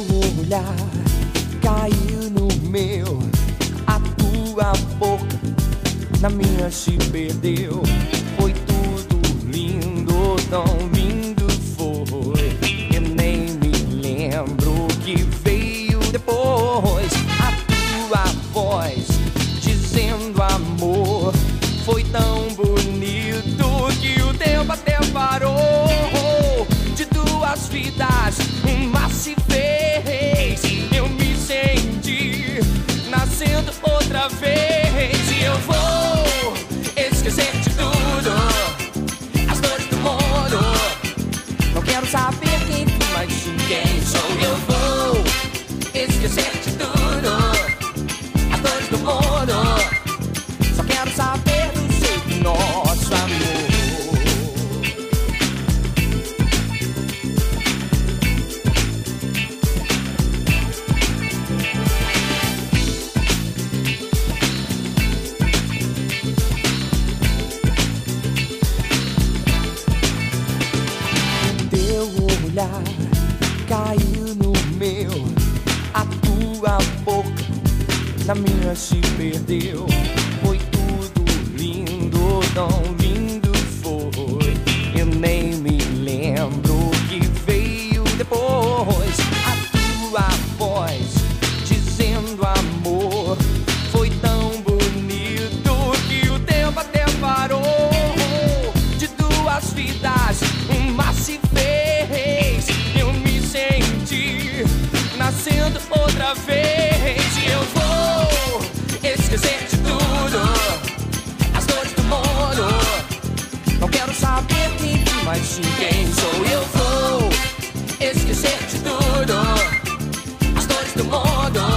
olhar caiu no meu, a tua boca na minha se perdeu. Foi tudo lindo, tão lindo foi. Eu nem me lembro o que veio depois. A tua voz dizendo amor foi tão bonito que o tempo até parou. Vidas, uma se fez. Olhar caiu no meu, a tua boca na minha se perdeu. Foi tudo lindo, tão lindo foi. Eu nem me lembro o que veio depois. outra vez. E eu vou esquecer de tudo, as dores do mundo. Não quero saber nem de mais ninguém. Sou eu vou esquecer de tudo, as dores do mundo.